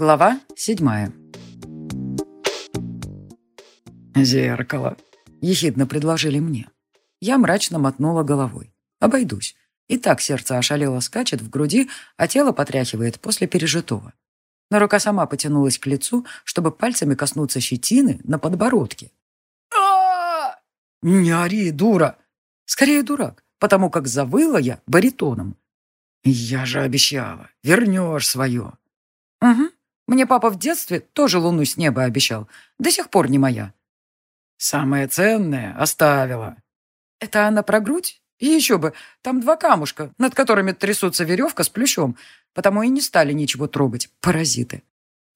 Глава седьмая. «Зеркало!» — ехидно предложили мне. Я мрачно мотнула головой. «Обойдусь». И так сердце ошалело скачет в груди, а тело потряхивает после пережитого. Но рука сама потянулась к лицу, чтобы пальцами коснуться щетины на подбородке. а «Не ори, дура!» «Скорее дурак, потому как завыла я баритоном». «Я же обещала, вернешь свое». «Угу», мне папа в детстве тоже луну с неба обещал. До сих пор не моя». «Самое ценное оставила». «Это она про грудь? И еще бы, там два камушка, над которыми трясутся веревка с плющом, потому и не стали ничего трогать, паразиты».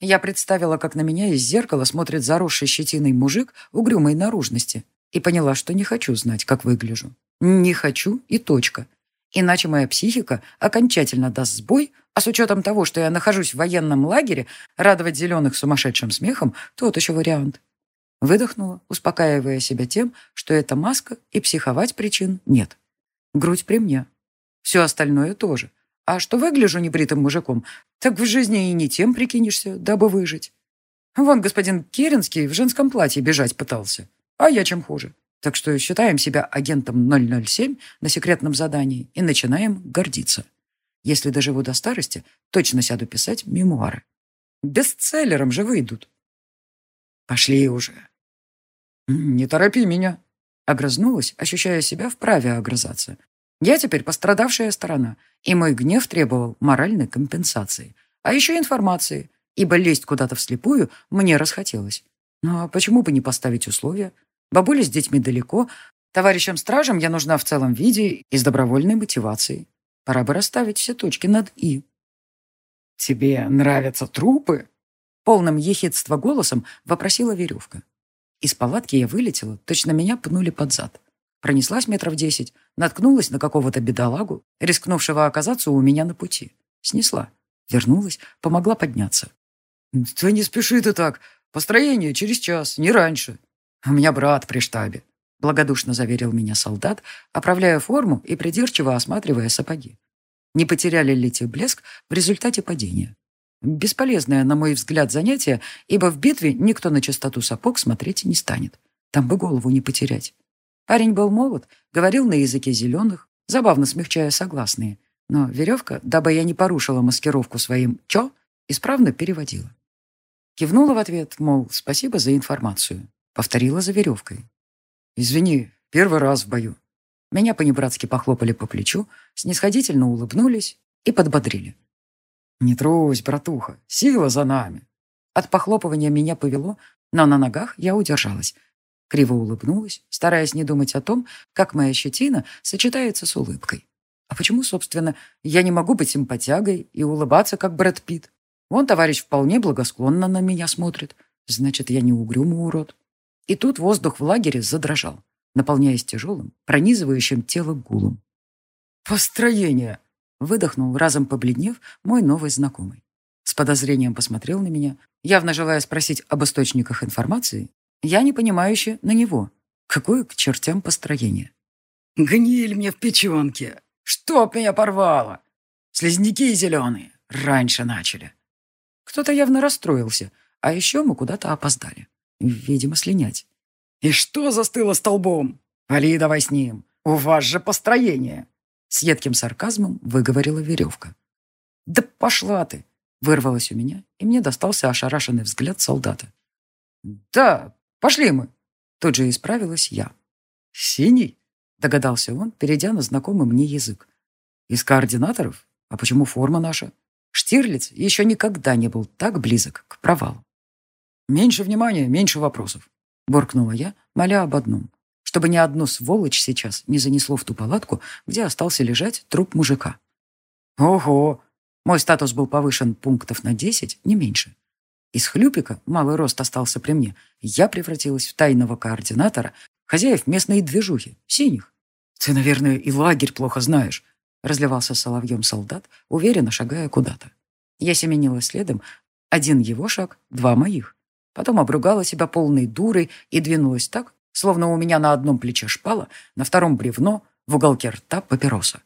Я представила, как на меня из зеркала смотрит заросший щетиной мужик угрюмой наружности и поняла, что не хочу знать, как выгляжу. Не хочу и точка. Иначе моя психика окончательно даст сбой, а с учетом того, что я нахожусь в военном лагере, радовать зеленых сумасшедшим смехом – тот еще вариант. Выдохнула, успокаивая себя тем, что это маска и психовать причин нет. Грудь при мне. Все остальное тоже. А что выгляжу небритым мужиком, так в жизни и не тем прикинешься, дабы выжить. Вон господин Керенский в женском платье бежать пытался. А я чем хуже. Так что считаем себя агентом 007 на секретном задании и Если даже вы до старости, точно сяду писать мемуары. Бестселлером же выйдут. Пошли уже. Не торопи меня. Огрызнулась, ощущая себя вправе огрызаться. Я теперь пострадавшая сторона, и мой гнев требовал моральной компенсации, а еще информации, ибо лезть куда-то вслепую мне расхотелось. Но ну, а почему бы не поставить условия? Бабуля с детьми далеко, товарищам-стражам я нужна в целом виде и с добровольной мотивацией. Пора бы расставить все точки над «и». «Тебе нравятся трупы?» Полным ехидства голосом вопросила веревка. Из палатки я вылетела, точно меня пнули под зад. Пронеслась метров десять, наткнулась на какого-то бедолагу, рискнувшего оказаться у меня на пути. Снесла. Вернулась, помогла подняться. «Да не спеши ты так. Построение через час, не раньше», «У меня брат при штабе», — благодушно заверил меня солдат, оправляя форму и придирчиво осматривая сапоги. Не потеряли ли те блеск в результате падения? Бесполезное, на мой взгляд, занятие, ибо в битве никто на чистоту сапог смотреть не станет. Там бы голову не потерять. Парень был молод, говорил на языке зеленых, забавно смягчая согласные. Но веревка, дабы я не порушила маскировку своим «чё», исправно переводила. Кивнула в ответ, мол, спасибо за информацию. Повторила за веревкой. «Извини, первый раз в бою». Меня понебратски похлопали по плечу, снисходительно улыбнулись и подбодрили. «Не трусь, братуха, сила за нами». От похлопывания меня повело, но на ногах я удержалась. Криво улыбнулась, стараясь не думать о том, как моя щетина сочетается с улыбкой. А почему, собственно, я не могу быть симпатягой и улыбаться, как Брэд Питт? Вон товарищ вполне благосклонно на меня смотрит. Значит, я не угрюмый урод. И тут воздух в лагере задрожал, наполняясь тяжелым, пронизывающим тело гулом. «Построение!» — выдохнул, разом побледнев, мой новый знакомый. С подозрением посмотрел на меня, явно желая спросить об источниках информации. Я непонимающе на него. Какое к чертям построение? «Гниль мне в печенке! Чтоб меня порвало! Слизняки зеленые! Раньше начали!» Кто-то явно расстроился, а еще мы куда-то опоздали. Видимо, слинять. «И что застыло столбом? Али, давай с ним. У вас же построение!» С едким сарказмом выговорила веревка. «Да пошла ты!» Вырвалась у меня, и мне достался ошарашенный взгляд солдата. «Да, пошли мы!» Тут же исправилась я. «Синий?» — догадался он, перейдя на знакомый мне язык. «Из координаторов? А почему форма наша?» Штирлиц еще никогда не был так близок к провалу. «Меньше внимания, меньше вопросов», — буркнула я, моля об одном, чтобы ни одну сволочь сейчас не занесло в ту палатку, где остался лежать труп мужика. «Ого!» Мой статус был повышен пунктов на десять, не меньше. Из хлюпика, малый рост остался при мне, я превратилась в тайного координатора, хозяев местной движухи, синих. «Ты, наверное, и лагерь плохо знаешь», — разливался соловьем солдат, уверенно шагая куда-то. Я семенила следом, один его шаг, два моих. Потом обругала себя полной дурой и двинулась так, словно у меня на одном плече шпала, на втором бревно, в уголке рта папироса.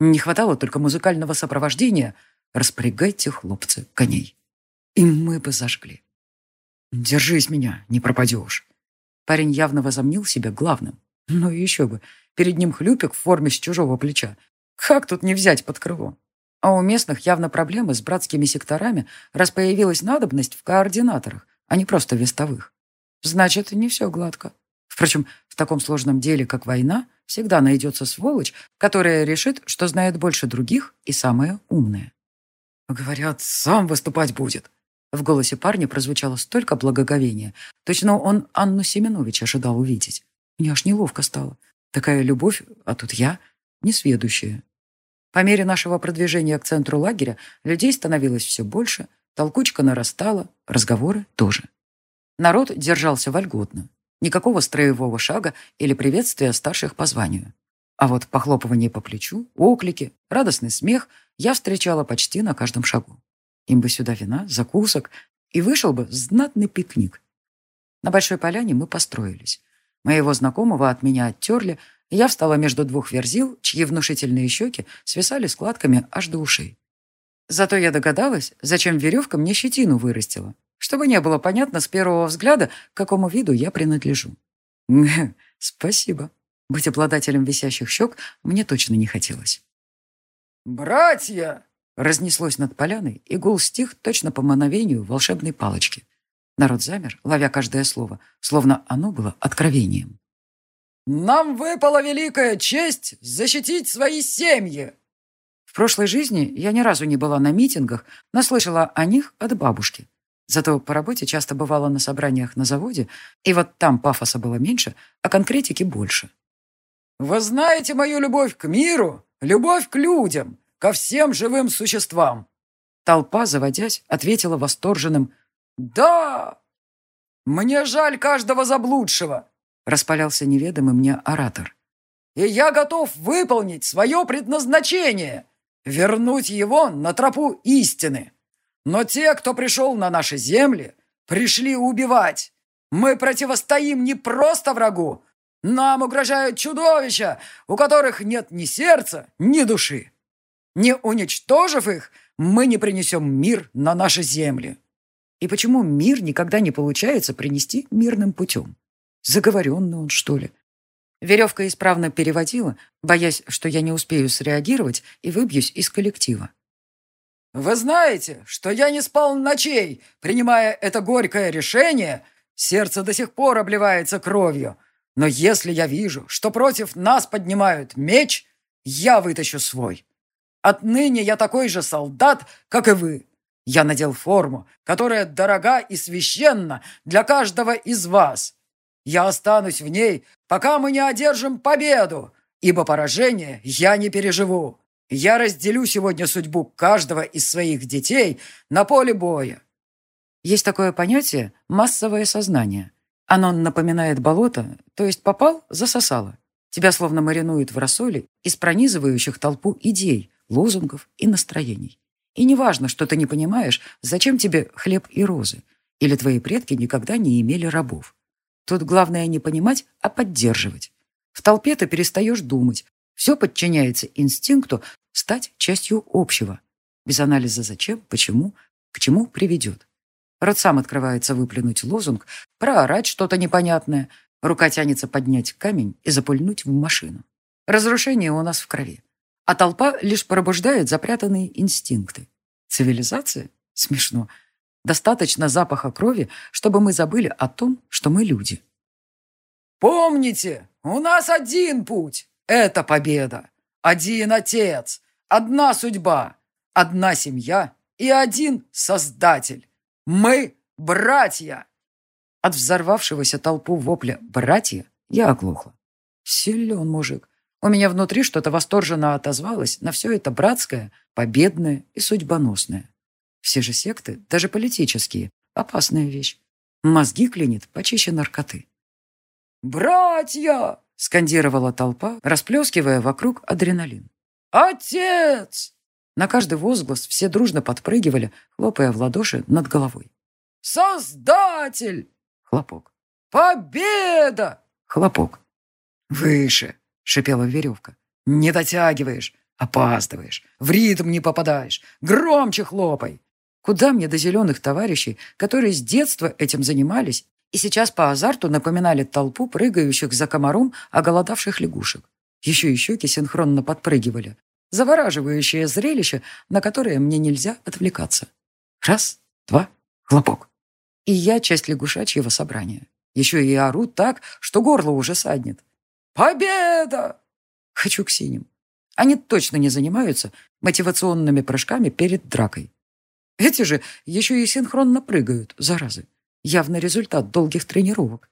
Не хватало только музыкального сопровождения «Распрягайте, хлопцы, коней». И мы бы зажгли. «Держись меня, не пропадешь». Парень явно возомнил себя главным. Ну еще бы, перед ним хлюпик в форме с чужого плеча. Как тут не взять под крыло? А у местных явно проблемы с братскими секторами, раз появилась надобность в координаторах, а Они а просто вестовых. Значит, не все гладко. Впрочем, в таком сложном деле, как война, всегда найдется сволочь, которая решит, что знает больше других и самая умная. Говорят, сам выступать будет. В голосе парня прозвучало столько благоговения. Точно он Анну Семенович ожидал увидеть. Мне аж неловко стало. Такая любовь, а тут я, несведущая. По мере нашего продвижения к центру лагеря людей становилось все больше – толкучка нарастала, разговоры тоже. Народ держался вольготно. Никакого строевого шага или приветствия старших по званию. А вот похлопывание по плечу, оклики, радостный смех я встречала почти на каждом шагу. Им бы сюда вина, закусок, и вышел бы знатный пикник. На Большой Поляне мы построились. Моего знакомого от меня оттерли, я встала между двух верзил, чьи внушительные щеки свисали складками аж до ушей. Зато я догадалась, зачем веревка мне щетину вырастила, чтобы не было понятно с первого взгляда, к какому виду я принадлежу. Спасибо. Быть обладателем висящих щек мне точно не хотелось. «Братья!» Разнеслось над поляной, и гул стих точно по мановению волшебной палочки. Народ замер, ловя каждое слово, словно оно было откровением. Нам выпала великая честь защитить свои семьи!» В прошлой жизни я ни разу не была на митингах, но слышала о них от бабушки. Зато по работе часто бывала на собраниях на заводе, и вот там пафоса было меньше, а конкретики больше. «Вы знаете мою любовь к миру, любовь к людям, ко всем живым существам!» Толпа, заводясь, ответила восторженным «Да!» «Мне жаль каждого заблудшего!» распалялся неведомый мне оратор. «И я готов выполнить свое предназначение!» вернуть его на тропу истины. Но те, кто пришел на наши земли, пришли убивать. Мы противостоим не просто врагу. Нам угрожают чудовища, у которых нет ни сердца, ни души. Не уничтожив их, мы не принесем мир на наши земли. И почему мир никогда не получается принести мирным путем? Заговоренный он, что ли? Веревка исправно переводила, боясь, что я не успею среагировать и выбьюсь из коллектива. «Вы знаете, что я не спал ночей, принимая это горькое решение. Сердце до сих пор обливается кровью. Но если я вижу, что против нас поднимают меч, я вытащу свой. Отныне я такой же Я останусь в ней, пока мы не одержим победу, ибо поражение я не переживу. Я разделю сегодня судьбу каждого из своих детей на поле боя». Есть такое понятие «массовое сознание». Оно напоминает болото, то есть попал – засосало. Тебя словно маринуют в рассоле из пронизывающих толпу идей, лозунгов и настроений. И неважно, что ты не понимаешь, зачем тебе хлеб и розы, или твои предки никогда не имели рабов. Тут главное не понимать, а поддерживать. В толпе ты перестаешь думать. Все подчиняется инстинкту стать частью общего. Без анализа зачем, почему, к чему приведет. Рот сам открывается выплюнуть лозунг, проорать что-то непонятное. Рука тянется поднять камень и запульнуть в машину. Разрушение у нас в крови. А толпа лишь пробуждает запрятанные инстинкты. Цивилизация? Смешно. Достаточно запаха крови, чтобы мы забыли о том, что мы люди. «Помните, у нас один путь — это победа. Один отец, одна судьба, одна семья и один создатель. Мы — братья!» От взорвавшегося толпу вопля «братья» я оглохла. Силен мужик. У меня внутри что-то восторженно отозвалось на все это братское, победное и судьбоносное. Все же секты, даже политические, опасная вещь. Мозги клинит почище наркоты. «Братья!» — скандировала толпа, расплескивая вокруг адреналин. «Отец!» На каждый возглас все дружно подпрыгивали, хлопая в ладоши над головой. «Создатель!» — хлопок. «Победа!» — хлопок. «Выше!» — шипела веревка. «Не дотягиваешь, опаздываешь, в ритм не попадаешь, громче хлопай!» Куда мне до зеленых товарищей, которые с детства этим занимались и сейчас по азарту напоминали толпу прыгающих за комаром оголодавших лягушек. Еще и щеки синхронно подпрыгивали. Завораживающее зрелище, на которое мне нельзя отвлекаться. Раз, два, хлопок. И я часть лягушачьего собрания. Еще и ору так, что горло уже саднет. «Победа!» Хочу к синим. Они точно не занимаются мотивационными прыжками перед дракой. Эти же еще и синхронно прыгают, заразы. Явно результат долгих тренировок.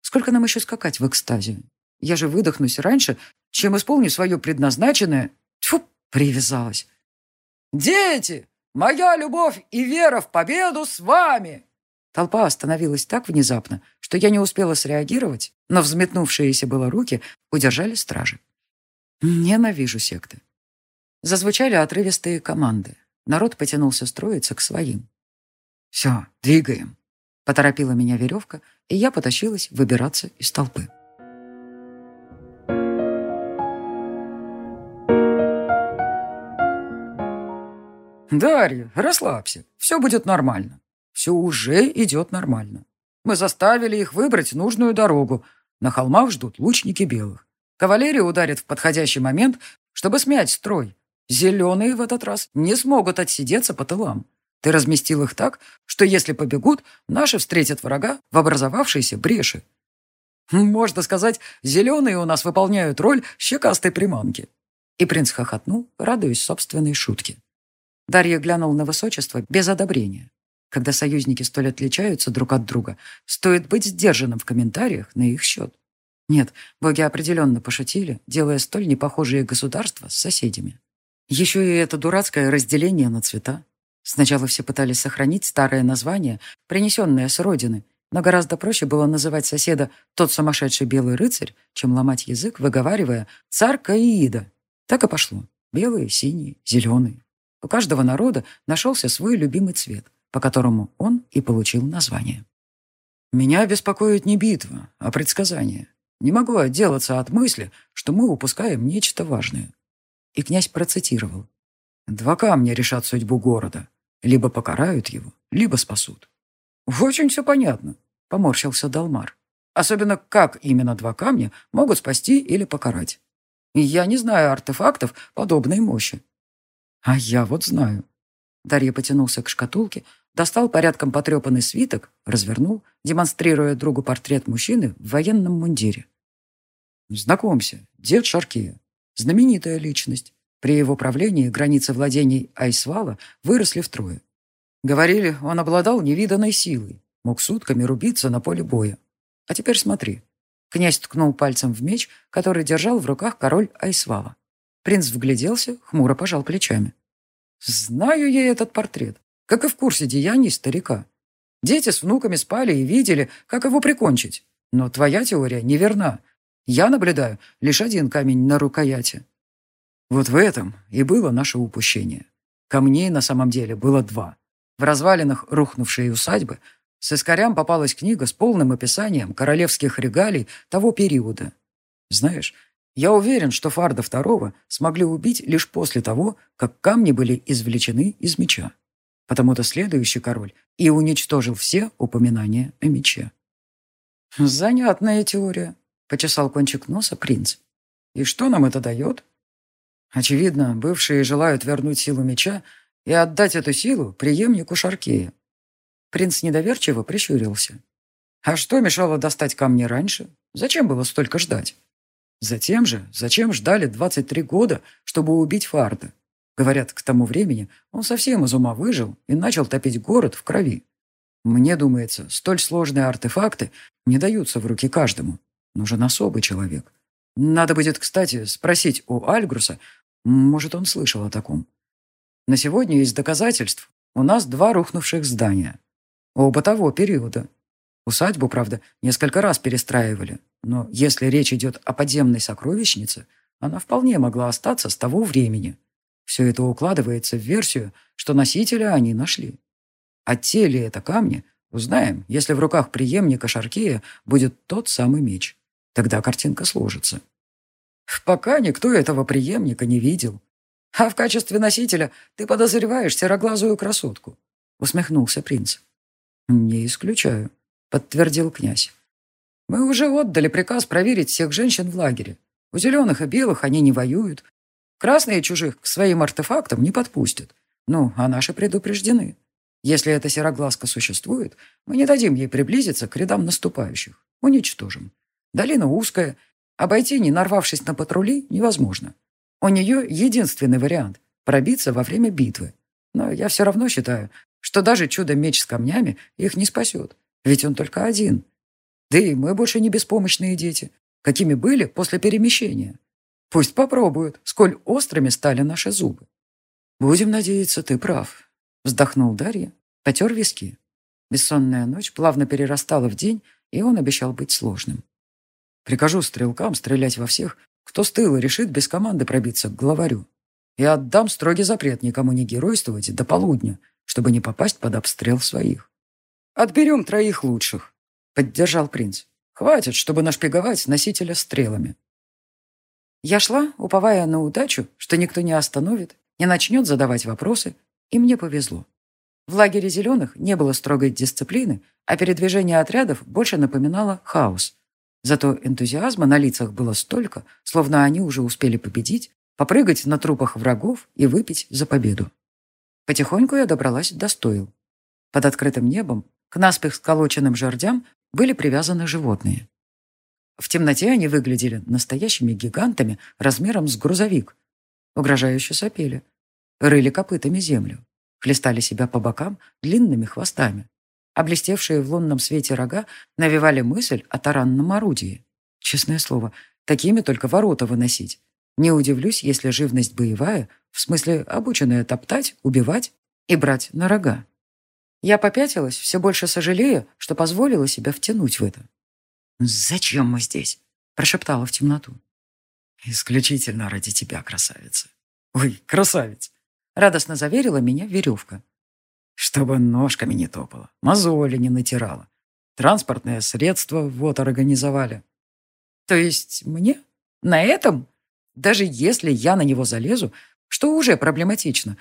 Сколько нам еще скакать в экстазе? Я же выдохнусь раньше, чем исполню свое предназначенное. Тьфу, привязалась. «Дети, моя любовь и вера в победу с вами!» Толпа остановилась так внезапно, что я не успела среагировать, но взметнувшиеся было руки удержали стражи. Ненавижу секты. Зазвучали отрывистые команды. Народ потянулся строиться к своим. «Все, двигаем», — поторопила меня веревка, и я потащилась выбираться из толпы. «Дарья, расслабься. Все будет нормально. Все уже идет нормально. Мы заставили их выбрать нужную дорогу. На холмах ждут лучники белых. Кавалерия ударит в Зеленые в этот раз не смогут отсидеться по тылам. Ты разместил их так, что если побегут, наши встретят врага в образовавшейся бреши. Можно сказать, зеленые у нас выполняют роль щекастой приманки. И принц хохотнул, радуясь собственной шутке. Дарья глянул на высочество без одобрения. Когда союзники столь отличаются друг от друга, стоит быть сдержанным в комментариях на их счет. Нет, боги определенно пошутили, делая столь непохожие государства с соседями. Еще и это дурацкое разделение на цвета. Сначала все пытались сохранить старое название, принесенное с родины, но гораздо проще было называть соседа «тот сумасшедший белый рыцарь», чем ломать язык, выговаривая «царь Каида». Так и пошло. Белые, синие, зеленые. У каждого народа нашелся свой любимый цвет, по которому он и получил название. «Меня беспокоит не битва, а предсказание. Не могу отделаться от мысли, что мы упускаем нечто важное. И князь процитировал. «Два камня решат судьбу города. Либо покарают его, либо спасут». «Очень все понятно», — поморщился Далмар. «Особенно, как именно два камня могут спасти или покарать. я не знаю артефактов подобной мощи». «А я вот знаю». Дарья потянулся к шкатулке, достал порядком потрепанный свиток, развернул, демонстрируя другу портрет мужчины в военном мундире. «Знакомься, дед Шаркия. знаменитая личность. При его правлении границы владений Айсвала выросли втрое. Говорили, он обладал невиданной силой, мог сутками рубиться на поле боя. А теперь смотри. Князь ткнул пальцем в меч, который держал в руках король Айсвала. Принц вгляделся, хмуро пожал плечами. «Знаю я этот портрет, как и в курсе деяний старика. Дети с внуками спали и видели, как его прикончить. Но твоя теория неверна. Я наблюдаю лишь один камень на рукояти. Вот в этом и было наше упущение. Камней на самом деле было два. В развалинах рухнувшей усадьбы с искорям попалась книга с полным описанием королевских регалий того периода. Знаешь, я уверен, что Фарда II смогли убить лишь после того, как камни были извлечены из меча. Потому-то следующий король и уничтожил все упоминания о мече. Занятная теория. почесал кончик носа принц. «И что нам это дает?» «Очевидно, бывшие желают вернуть силу меча и отдать эту силу преемнику Шаркея». Принц недоверчиво прищурился. «А что мешало достать камни раньше? Зачем было столько ждать?» «Затем же, зачем ждали 23 года, чтобы убить Фарда? Говорят, к тому времени он совсем из ума выжил и начал топить город в крови. Мне думается, столь сложные артефакты не даются в руки каждому. Нужен особый человек. Надо будет, кстати, спросить у Альгруса. Может, он слышал о таком. На сегодня есть доказательств. У нас два рухнувших здания. Оба того периода. Усадьбу, правда, несколько раз перестраивали. Но если речь идет о подземной сокровищнице, она вполне могла остаться с того времени. Все это укладывается в версию, что носителя они нашли. А те ли это камни, узнаем, если в руках преемника Шаркея будет тот самый меч. Тогда картинка сложится. Пока никто этого преемника не видел. А в качестве носителя ты подозреваешь сероглазую красотку, усмехнулся принц. Не исключаю, подтвердил князь. Мы уже отдали приказ проверить всех женщин в лагере. У зеленых и белых они не воюют. Красные чужих к своим артефактам не подпустят. Ну, а наши предупреждены. Если эта сероглазка существует, мы не дадим ей приблизиться к рядам наступающих. Уничтожим. Долина узкая. Обойти, не нарвавшись на патрули, невозможно. У нее единственный вариант – пробиться во время битвы. Но я все равно считаю, что даже чудо-меч с камнями их не спасет. Ведь он только один. Да и мы больше не беспомощные дети, какими были после перемещения. Пусть попробуют, сколь острыми стали наши зубы. Будем надеяться, ты прав. Вздохнул Дарья, потер виски. Бессонная ночь плавно перерастала в день, и он обещал быть сложным. Прикажу стрелкам стрелять во всех, кто с тыла решит без команды пробиться к главарю. И отдам строгий запрет никому не геройствовать до полудня, чтобы не попасть под обстрел своих. Отберем троих лучших, — поддержал принц. Хватит, чтобы нашпиговать носителя стрелами. Я шла, уповая на удачу, что никто не остановит, не начнет задавать вопросы, и мне повезло. В лагере зеленых не было строгой дисциплины, а передвижение отрядов больше напоминало хаос — Зато энтузиазма на лицах было столько, словно они уже успели победить, попрыгать на трупах врагов и выпить за победу. Потихоньку я добралась до стоил. Под открытым небом к наспех сколоченным жердям были привязаны животные. В темноте они выглядели настоящими гигантами размером с грузовик. Угрожающе сопели. Рыли копытами землю. Хлестали себя по бокам длинными хвостами. А блестевшие в лунном свете рога навевали мысль о таранном орудии. Честное слово, такими только ворота выносить. Не удивлюсь, если живность боевая, в смысле обученная топтать, убивать и брать на рога. Я попятилась, все больше сожалея, что позволила себя втянуть в это. «Зачем мы здесь?» – прошептала в темноту. «Исключительно ради тебя, красавица». «Ой, красавец!» – радостно заверила меня веревка. «Чтобы ножками не топала, мозоли не натирала. Транспортное средство вот организовали». «То есть мне? На этом? Даже если я на него залезу, что уже проблематично,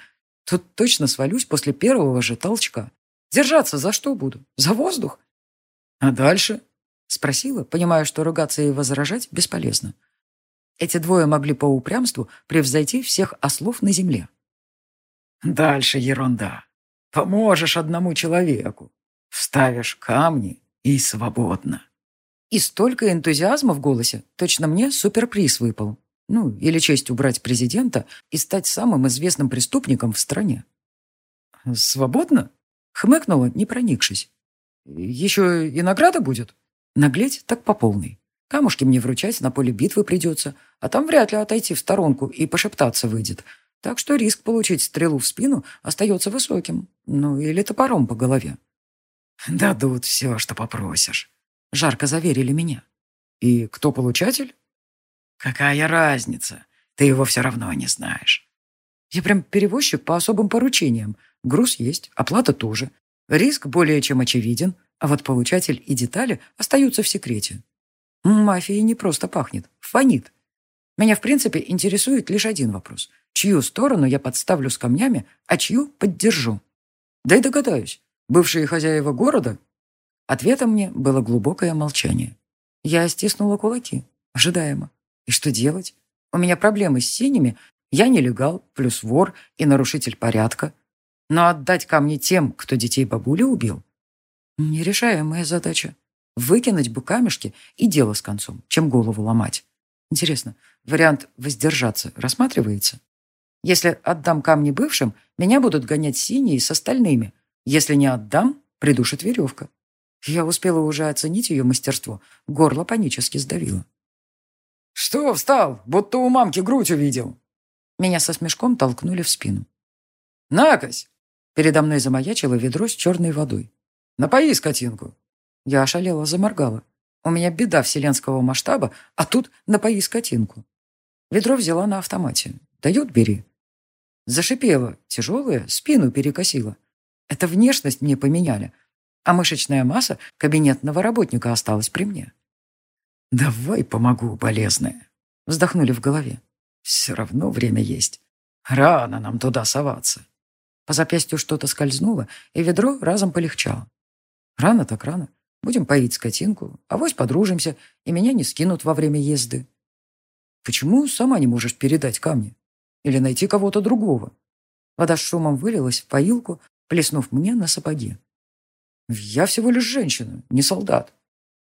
то точно свалюсь после первого же толчка. Держаться за что буду? За воздух? А дальше? Спросила, понимая, что ругаться и возражать бесполезно. Эти двое могли по поможешь одному человеку. Вставишь камни и свободно». И столько энтузиазма в голосе точно мне суперприз выпал. Ну, или честь убрать президента и стать самым известным преступником в стране. «Свободно?» — хмыкнула, не проникшись. «Еще и награда будет?» Наглеть так по полной. Камушки мне вручать на поле битвы придется, а там вряд ли отойти в сторонку и пошептаться выйдет. Так что риск получить стрелу в спину остается высоким. Ну, или топором по голове. «Дадут все, что попросишь», — жарко заверили меня. «И кто получатель?» «Какая разница? Ты его все равно не знаешь». «Я прям перевозчик по особым поручениям. Груз есть, оплата тоже. Риск более чем очевиден, а вот получатель и детали остаются в секрете. Мафией не просто пахнет, фонит. Меня, в принципе, интересует лишь один вопрос. Чью сторону я подставлю с камнями, а чью поддержу? Да и догадаюсь. Бывшие хозяева города? Ответом мне было глубокое молчание. Я стиснула кулаки. Ожидаемо. И что делать? У меня проблемы с синими. Я нелегал, плюс вор и нарушитель порядка. Но отдать камни тем, кто детей бабули убил? Нерешаемая задача. Выкинуть бы камешки и дело с концом, чем голову ломать. Интересно, вариант воздержаться рассматривается? Если отдам камни бывшим, меня будут гонять синие с остальными. Если не отдам, придушит веревка. Я успела уже оценить ее мастерство. Горло панически сдавило. «Что встал? Будто у мамки грудь увидел!» Меня со смешком толкнули в спину. «Накось!» Передо мной замаячило ведро с черной водой. «Напои скотинку!» Я ошалела, заморгала. У меня беда вселенского масштаба, а тут напои скотинку. Ведро взяла на автомате. Дают, бери. Зашипела, тяжелая, спину перекосила. Это внешность мне поменяли, а мышечная масса кабинетного работника осталась при мне. «Давай помогу, болезная», — вздохнули в голове. «Все равно время есть. Рано нам туда соваться». По запястью что-то скользнуло, и ведро разом полегчало. Рано так рано. Будем поить скотинку, авось подружимся, и меня не скинут во время езды. Почему сама не можешь передать камни? Или найти кого-то другого? Вода с шумом вылилась в поилку, плеснув мне на сапоги. Я всего лишь женщина, не солдат.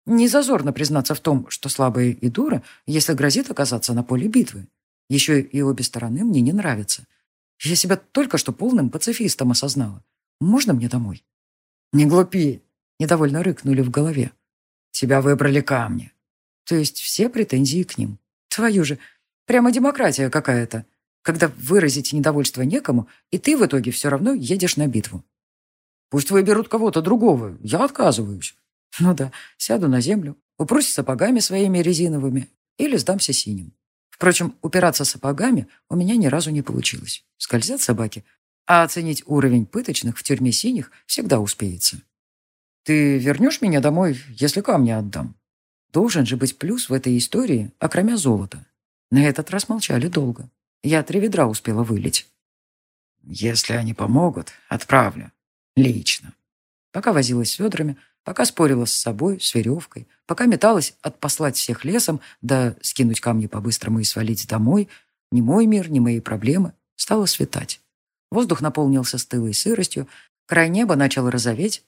Не зазорно признаться в том, что слабая и дура, если грозит оказаться на поле битвы. Еще и обе стороны мне не нравятся. Я Недовольно рыкнули в голове. «Тебя выбрали камни». То есть все претензии к ним. Твою же, прямо демократия какая-то. Когда выразить недовольство некому, и ты в итоге все равно едешь на битву. Пусть выберут кого-то другого, я отказываюсь. Ну да, сяду на землю, упрусь сапогами своими резиновыми или сдамся синим. Впрочем, упираться сапогами у меня ни разу не получилось. Скользят собаки, а оценить уровень пыточных в тюрьме синих всегда успеется. Ты вернешь меня домой, если камни отдам? Должен же быть плюс в этой истории, окромя золота. На этот раз молчали долго. Я три ведра успела вылить. Если они помогут, отправлю. Лично. Пока возилась с ведрами, пока спорила с собой, с веревкой, пока металась от послать всех лесом, да скинуть камни по-быстрому и свалить домой, ни мой мир, ни мои проблемы, стало светать. Воздух наполнился стылой сыростью, край неба начал розоветь, звезды меркнуть, а окружающая темнота сереть. «Пора!» — выдохнула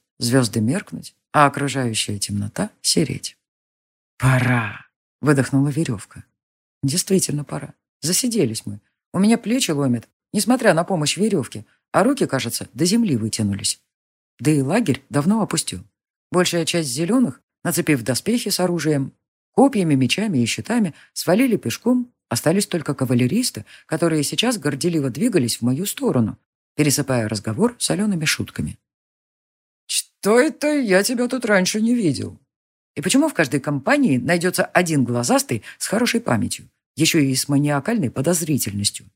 веревка. «Действительно пора. Засиделись мы. У меня плечи ломят, несмотря на помощь веревки, а руки, кажется, до земли вытянулись. Да и лагерь давно опустил. Большая часть зеленых, нацепив доспехи с оружием, копьями, мечами и щитами, свалили пешком, остались только кавалеристы, которые сейчас горделиво двигались в мою сторону, пересыпая разговор солеными шутками. «Что это я тебя тут раньше не видел?» И почему в каждой компании найдется один глазастый с хорошей памятью, еще и с маниакальной подозрительностью?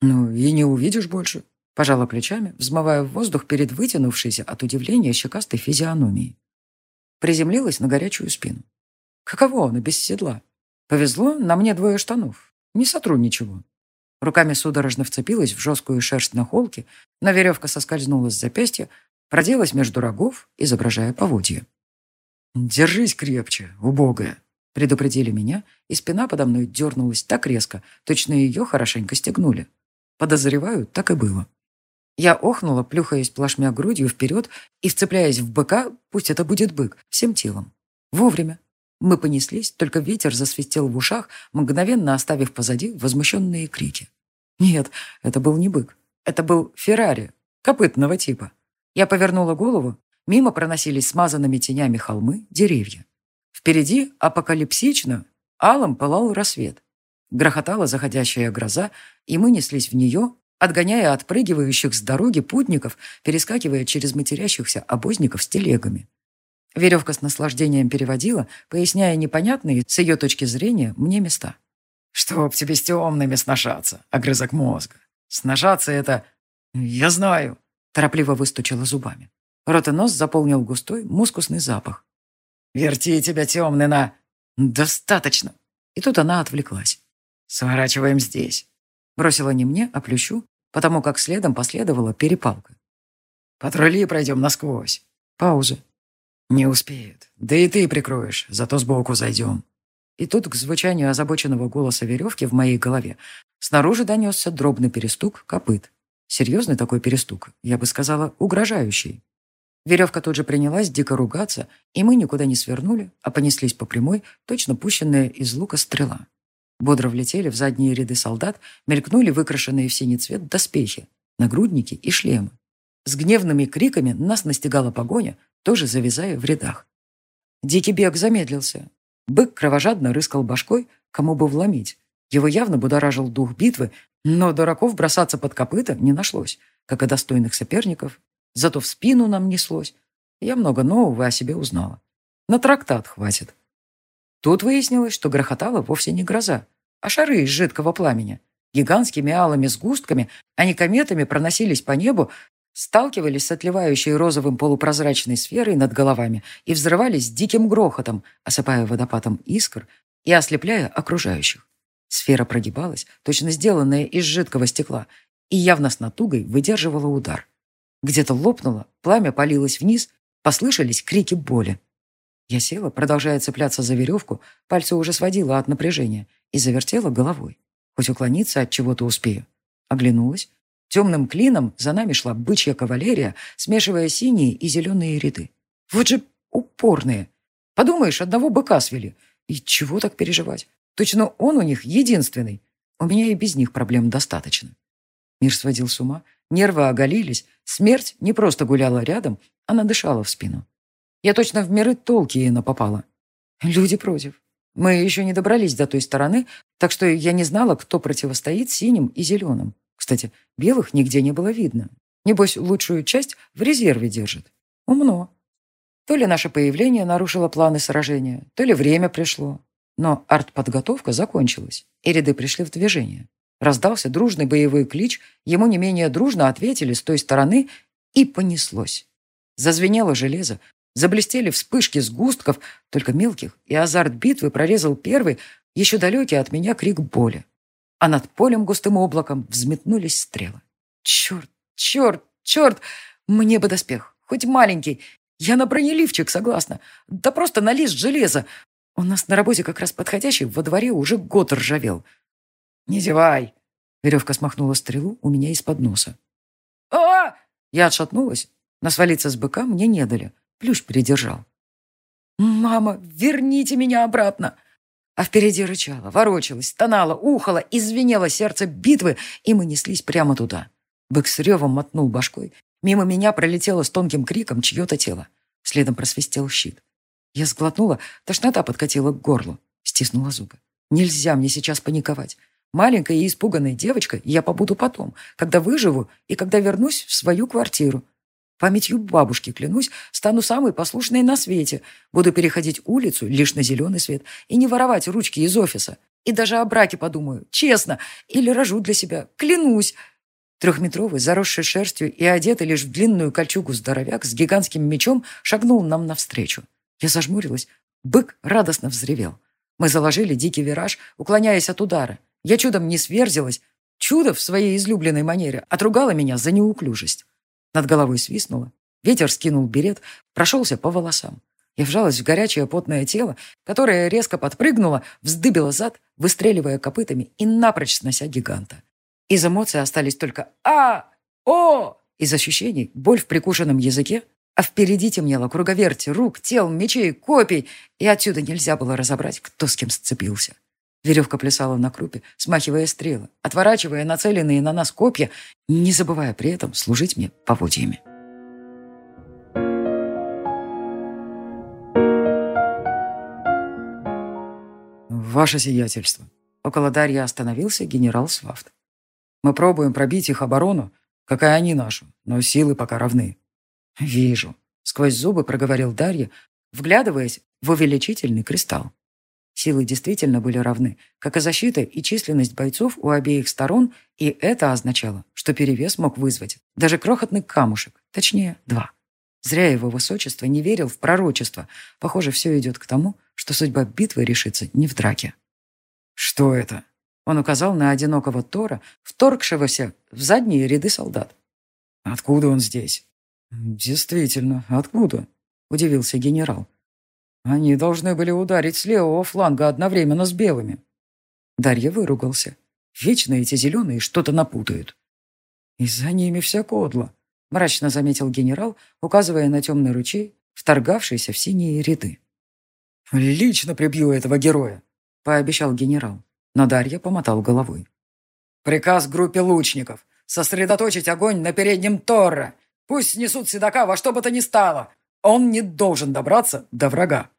«Ну и не увидишь больше», Пожала плечами, взмывая в воздух перед вытянувшейся от удивления щекастой физиономией. Приземлилась на горячую спину. Каково оно без седла? Повезло, на мне двое штанов. Не сотру ничего. Руками судорожно вцепилась в жесткую Проделась между рогов, изображая поводья. «Держись крепче, убогая!» Предупредили меня, и спина подо мной дернулась так резко, точно ее хорошенько стегнули. Подозреваю, так и было. Я охнула, плюхаясь плашмя грудью вперед и вцепляясь в быка, пусть это будет бык, всем телом. Вовремя. Мы понеслись, только ветер засвистел в ушах, мгновенно оставив позади возмущенные крики. Нет, это был не бык. Это был Феррари, копытного типа. Я повернула голову. Мимо проносились смазанными тенями холмы, деревья. Впереди, апокалипсично, алом пылал рассвет. Грохотала заходящая гроза, и мы неслись в нее, отгоняя отпрыгивающих с дороги путников, перескакивая через матерящихся обозников с телегами. Веревка с наслаждением переводила, поясняя непонятные, с ее точки зрения, мне места. «Чтоб тебе с темными сношаться, огрызок мозга. Сношаться это... Я знаю. Торопливо выстучила зубами. Рот и нос заполнил густой, мускусный запах. «Верти тебя, темный, на...» «Достаточно!» И тут она отвлеклась. «Сворачиваем здесь!» Бросила не мне, а плющу, потому как следом последовала перепалка. «Патрули пройдем насквозь». Пауза. «Не успеют. Да и ты прикроешь, зато сбоку зайдем». И тут к звучанию озабоченного голоса веревки в моей голове снаружи донесся дробный перестук копыт. Серьезный такой перестук, я бы сказала, угрожающий. Веревка тут же принялась дико ругаться, и мы никуда не свернули, а понеслись по прямой, точно пущенная из лука стрела. Бодро влетели в задние ряды солдат, мелькнули выкрашенные в синий цвет доспехи, нагрудники и шлемы. С гневными криками нас настигала погоня, тоже завязая в рядах. Дикий бег замедлился. Бык кровожадно рыскал башкой, кому бы вломить. Его явно будоражил дух битвы, но дураков бросаться под копыта не нашлось, как и достойных соперников. Зато в спину нам неслось. Я много нового о себе узнала. На трактат хватит. Тут выяснилось, что грохотала вовсе не гроза а шары из жидкого пламени. Гигантскими алыми сгустками они кометами проносились по небу, сталкивались с отливающей розовым полупрозрачной сферой над головами и взрывались диким грохотом, осыпая водопадом искр и ослепляя окружающих. Сфера прогибалась, точно сделанная из жидкого стекла, и явно с натугой выдерживала удар. Где-то лопнуло, пламя полилось вниз, послышались крики боли. Я села, продолжая цепляться за веревку, пальцы уже сводила от напряжения и завертела головой. Хоть уклониться от чего-то успею. Оглянулась. Темным клином за нами шла бычья кавалерия, смешивая синие и зеленые ряды. Вот же упорные. Подумаешь, одного быка свели. И чего так переживать? Точно он у них единственный. У меня и без них проблем достаточно. Мир сводил с ума, нервы оголились, смерть не просто гуляла рядом, она дышала в спину. Я точно в миры Толкиена попала. Люди против. Мы еще не добрались до той стороны, так что я не знала, кто противостоит синим и зеленым. Кстати, белых нигде не было видно. Небось, лучшую часть в резерве держит. Умно. То ли наше появление нарушило планы сражения, то ли время пришло. Но артподготовка закончилась, и ряды пришли в движение. Раздался дружный боевой клич, ему не менее дружно ответили с той стороны, и понеслось. Зазвенело железо, заблестели вспышки сгустков, только мелких, и азарт битвы прорезал первый, еще далекий от меня крик боли. А над полем густым облаком взметнулись стрелы. Черт, черт, черт! Мне бы доспех, хоть маленький. Я на бронеливчик согласна. Да просто на лист железа. У нас на работе как раз подходящий во дворе уже год ржавел. «Не зевай!» Веревка смахнула стрелу у меня из-под носа. а Я отшатнулась, но свалиться с быка мне не дали. Плющ передержал. «Мама, верните меня обратно!» А впереди рычала, ворочалась, стонала, ухала, извинело сердце битвы, и мы неслись прямо туда. Бык с ревом мотнул башкой. Мимо меня пролетело с тонким криком чье-то тело. Следом просвистел щит. Я сглотнула, тошнота подкатила к горлу. Стиснула зубы. Нельзя мне сейчас паниковать. Маленькая и испуганная девочка я побуду потом, когда выживу и когда вернусь в свою квартиру. Памятью бабушки, клянусь, стану самой послушной на свете. Буду переходить улицу лишь на зеленый свет и не воровать ручки из офиса. И даже о браке подумаю, честно, или рожу для себя, клянусь. Трехметровый, заросший шерстью и одетый лишь в длинную кольчугу здоровяк с гигантским мечом шагнул нам навстречу. Я зажмурилась. Бык радостно взревел. Мы заложили дикий вираж, уклоняясь от удара. Я чудом не сверзилась. Чудо в своей излюбленной манере отругало меня за неуклюжесть. Над головой свистнуло. Ветер скинул берет, прошелся по волосам. Я вжалась в горячее потное тело, которое резко подпрыгнуло, вздыбило зад, выстреливая копытами и напрочь снося гиганта. Из эмоций остались только «А! О!» Из ощущений боль в прикушенном языке, а впереди темнело круговерть рук, тел, мечей, копий, и отсюда нельзя было разобрать, кто с кем сцепился. Веревка плясала на крупе, смахивая стрелы, отворачивая нацеленные на нас копья, не забывая при этом служить мне поводьями. «Ваше сиятельство!» Около Дарьи остановился генерал Свафт. «Мы пробуем пробить их оборону, как и они нашу, но силы пока равны. Вижу. Сквозь зубы проговорил Дарья, вглядываясь в увеличительный кристалл. Силы действительно были равны, как и защита и численность бойцов у обеих сторон, и это означало, что перевес мог вызвать даже крохотный камушек, точнее, два. Зря его высочество не верил в пророчество. Похоже, все идет к тому, что судьба битвы решится не в драке. «Что это?» Он указал на одинокого Тора, вторгшегося в задние ряды солдат. «Откуда он здесь?» «Действительно, откуда?» – удивился генерал. «Они должны были ударить с левого фланга одновременно с белыми». Дарья выругался. «Вечно эти зеленые что-то напутают». «И за ними вся кодла», – мрачно заметил генерал, указывая на темный ручей, вторгавшийся в синие ряды. «Лично прибью Пусть несут седока во что бы то ни стало. Он не должен добраться до врага.